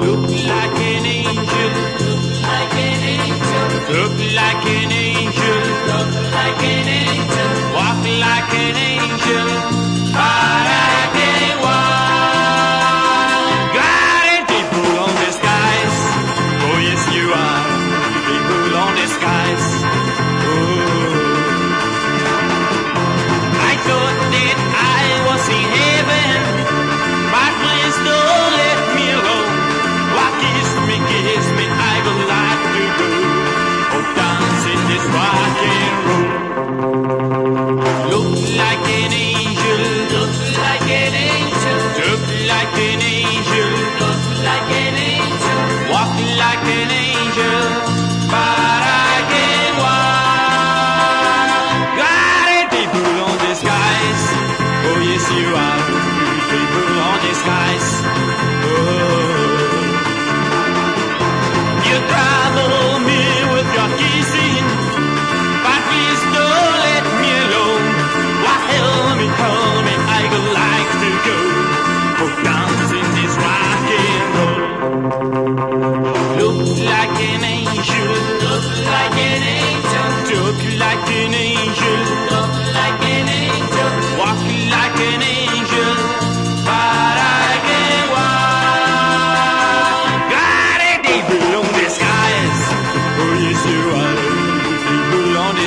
Look like an angel. Look like an angel. Look like an angel. Look like an angel. you are good people on this ice. Oh. You trouble me with your kissing, but please don't let me alone. Why help me, call me, I would like to go for dancing this rock and roll. Looked like an angel, looked like an angel, look like an angel.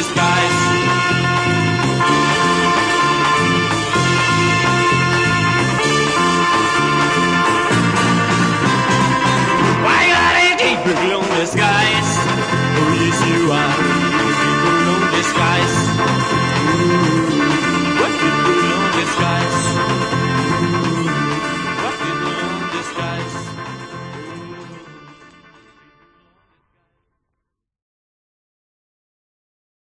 his.